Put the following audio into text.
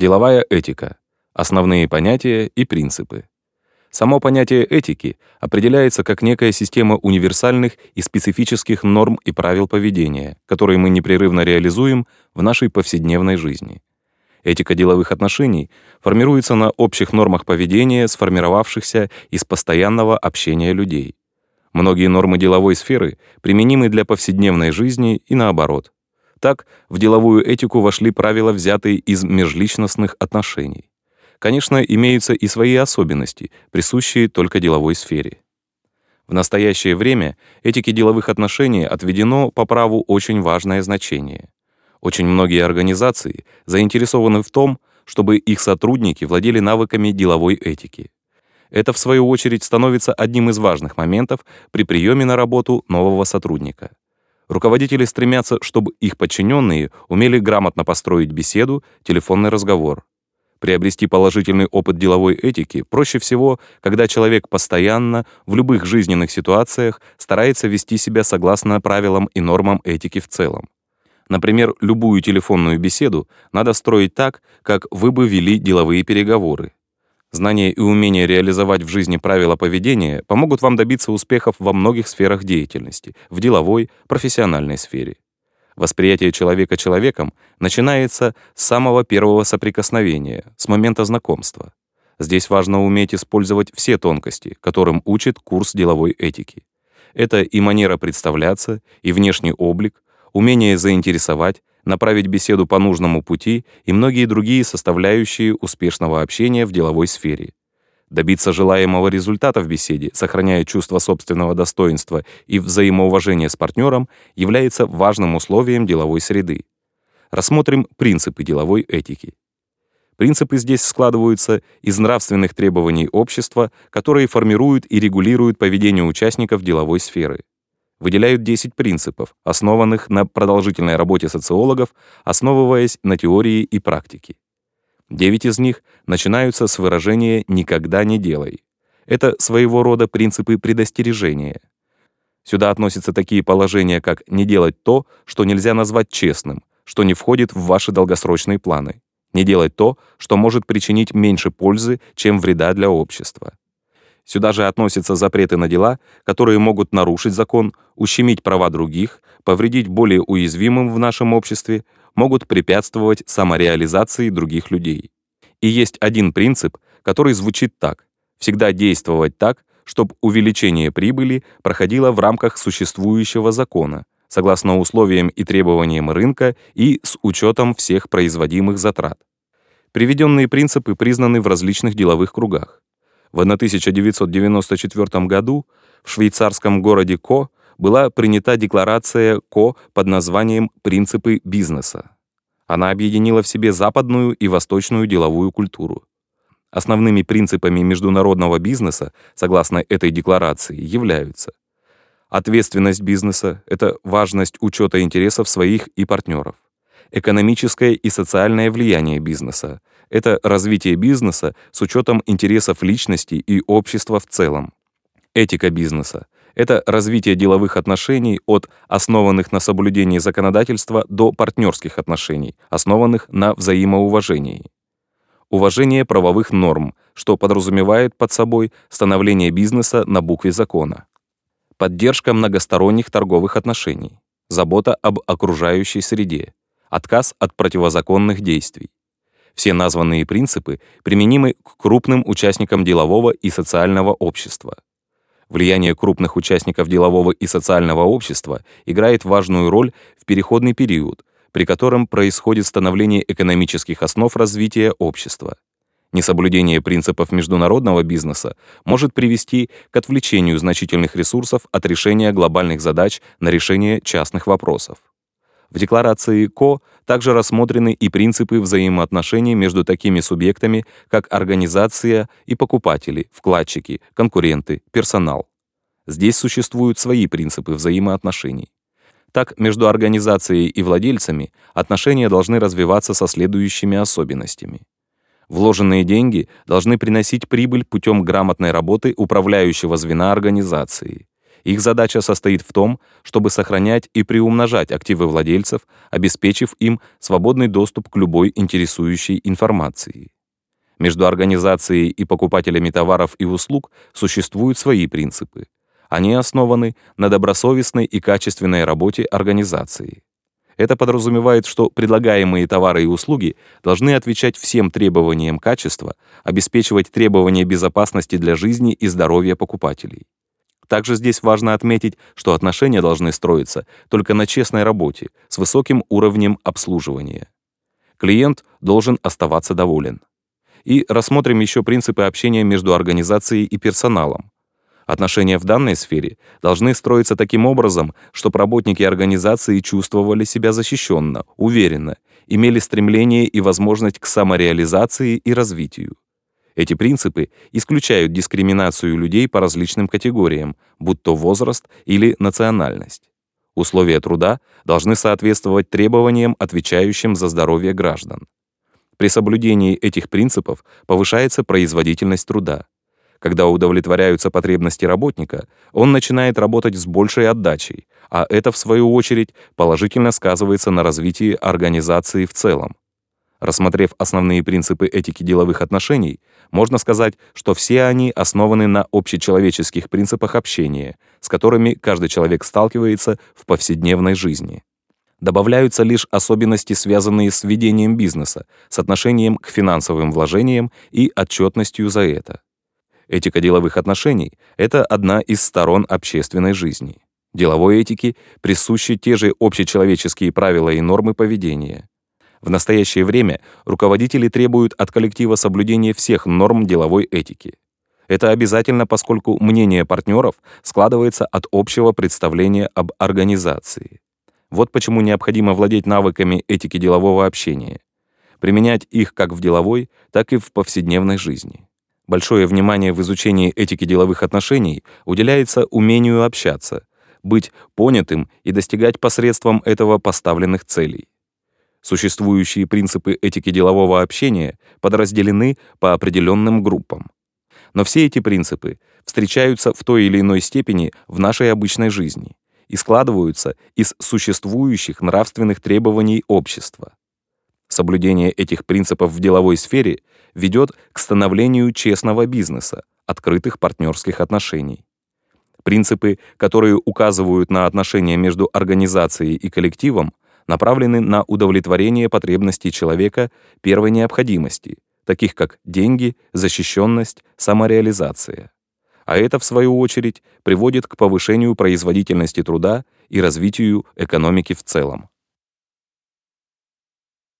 Деловая этика. Основные понятия и принципы. Само понятие этики определяется как некая система универсальных и специфических норм и правил поведения, которые мы непрерывно реализуем в нашей повседневной жизни. Этика деловых отношений формируется на общих нормах поведения, сформировавшихся из постоянного общения людей. Многие нормы деловой сферы применимы для повседневной жизни и наоборот. Так, в деловую этику вошли правила, взятые из межличностных отношений. Конечно, имеются и свои особенности, присущие только деловой сфере. В настоящее время этике деловых отношений отведено по праву очень важное значение. Очень многие организации заинтересованы в том, чтобы их сотрудники владели навыками деловой этики. Это, в свою очередь, становится одним из важных моментов при приеме на работу нового сотрудника. Руководители стремятся, чтобы их подчиненные умели грамотно построить беседу, телефонный разговор. Приобрести положительный опыт деловой этики проще всего, когда человек постоянно, в любых жизненных ситуациях, старается вести себя согласно правилам и нормам этики в целом. Например, любую телефонную беседу надо строить так, как вы бы вели деловые переговоры. Знание и умение реализовать в жизни правила поведения помогут вам добиться успехов во многих сферах деятельности, в деловой, профессиональной сфере. Восприятие человека человеком начинается с самого первого соприкосновения, с момента знакомства. Здесь важно уметь использовать все тонкости, которым учит курс деловой этики. Это и манера представляться, и внешний облик, умение заинтересовать, направить беседу по нужному пути и многие другие составляющие успешного общения в деловой сфере. Добиться желаемого результата в беседе, сохраняя чувство собственного достоинства и взаимоуважение с партнером, является важным условием деловой среды. Рассмотрим принципы деловой этики. Принципы здесь складываются из нравственных требований общества, которые формируют и регулируют поведение участников деловой сферы. Выделяют 10 принципов, основанных на продолжительной работе социологов, основываясь на теории и практике. Девять из них начинаются с выражения «никогда не делай». Это своего рода принципы предостережения. Сюда относятся такие положения, как не делать то, что нельзя назвать честным, что не входит в ваши долгосрочные планы, не делать то, что может причинить меньше пользы, чем вреда для общества. Сюда же относятся запреты на дела, которые могут нарушить закон, ущемить права других, повредить более уязвимым в нашем обществе, могут препятствовать самореализации других людей. И есть один принцип, который звучит так. Всегда действовать так, чтобы увеличение прибыли проходило в рамках существующего закона, согласно условиям и требованиям рынка и с учетом всех производимых затрат. Приведенные принципы признаны в различных деловых кругах. В 1994 году в швейцарском городе Ко была принята декларация КО под названием «Принципы бизнеса». Она объединила в себе западную и восточную деловую культуру. Основными принципами международного бизнеса, согласно этой декларации, являются ответственность бизнеса — это важность учета интересов своих и партнеров, экономическое и социальное влияние бизнеса — это развитие бизнеса с учетом интересов личности и общества в целом, этика бизнеса — это развитие деловых отношений от основанных на соблюдении законодательства до партнерских отношений, основанных на взаимоуважении. Уважение правовых норм, что подразумевает под собой становление бизнеса на букве закона. Поддержка многосторонних торговых отношений. Забота об окружающей среде. Отказ от противозаконных действий. Все названные принципы применимы к крупным участникам делового и социального общества. Влияние крупных участников делового и социального общества играет важную роль в переходный период, при котором происходит становление экономических основ развития общества. Несоблюдение принципов международного бизнеса может привести к отвлечению значительных ресурсов от решения глобальных задач на решение частных вопросов. В декларации КО также рассмотрены и принципы взаимоотношений между такими субъектами, как организация и покупатели, вкладчики, конкуренты, персонал. Здесь существуют свои принципы взаимоотношений. Так, между организацией и владельцами отношения должны развиваться со следующими особенностями. Вложенные деньги должны приносить прибыль путем грамотной работы управляющего звена организации. Их задача состоит в том, чтобы сохранять и приумножать активы владельцев, обеспечив им свободный доступ к любой интересующей информации. Между организацией и покупателями товаров и услуг существуют свои принципы. Они основаны на добросовестной и качественной работе организации. Это подразумевает, что предлагаемые товары и услуги должны отвечать всем требованиям качества, обеспечивать требования безопасности для жизни и здоровья покупателей. Также здесь важно отметить, что отношения должны строиться только на честной работе с высоким уровнем обслуживания. Клиент должен оставаться доволен. И рассмотрим еще принципы общения между организацией и персоналом. Отношения в данной сфере должны строиться таким образом, чтобы работники организации чувствовали себя защищенно, уверенно, имели стремление и возможность к самореализации и развитию. Эти принципы исключают дискриминацию людей по различным категориям, будь то возраст или национальность. Условия труда должны соответствовать требованиям, отвечающим за здоровье граждан. При соблюдении этих принципов повышается производительность труда. Когда удовлетворяются потребности работника, он начинает работать с большей отдачей, а это, в свою очередь, положительно сказывается на развитии организации в целом. Рассмотрев основные принципы этики деловых отношений, можно сказать, что все они основаны на общечеловеческих принципах общения, с которыми каждый человек сталкивается в повседневной жизни. Добавляются лишь особенности, связанные с ведением бизнеса, с отношением к финансовым вложениям и отчетностью за это. Этика деловых отношений — это одна из сторон общественной жизни. Деловой этике присущи те же общечеловеческие правила и нормы поведения. В настоящее время руководители требуют от коллектива соблюдения всех норм деловой этики. Это обязательно, поскольку мнение партнеров складывается от общего представления об организации. Вот почему необходимо владеть навыками этики делового общения, применять их как в деловой, так и в повседневной жизни. Большое внимание в изучении этики деловых отношений уделяется умению общаться, быть понятым и достигать посредством этого поставленных целей. Существующие принципы этики делового общения подразделены по определенным группам. Но все эти принципы встречаются в той или иной степени в нашей обычной жизни и складываются из существующих нравственных требований общества. Соблюдение этих принципов в деловой сфере ведет к становлению честного бизнеса, открытых партнерских отношений. Принципы, которые указывают на отношения между организацией и коллективом, направлены на удовлетворение потребностей человека первой необходимости, таких как деньги, защищенность, самореализация. А это, в свою очередь, приводит к повышению производительности труда и развитию экономики в целом.